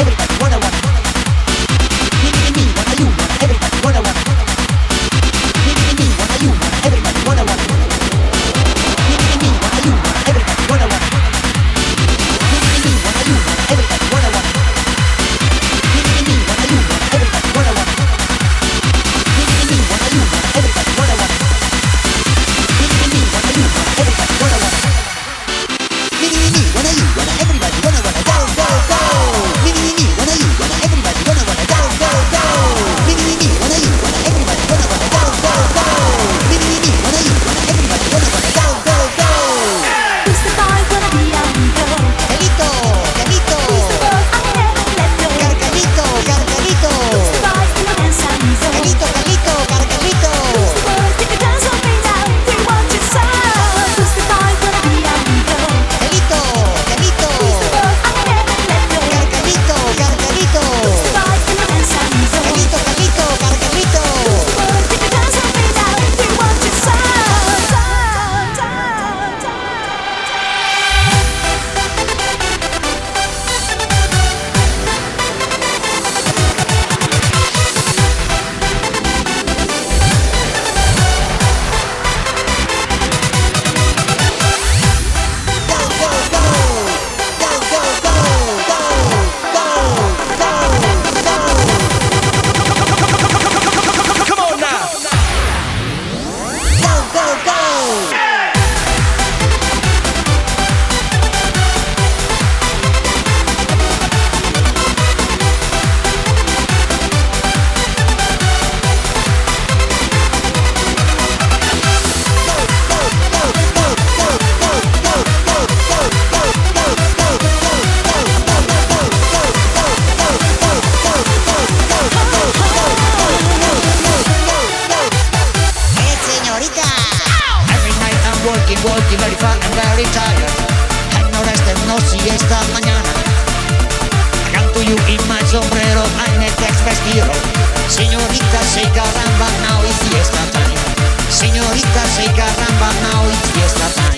everybody. Walking very far and very tired. And no and no mañana. I come to you in my sombrero, I'm a. Señorita, say caramba, now it's fiesta time. Señorita, say caramba, now it's fiesta time.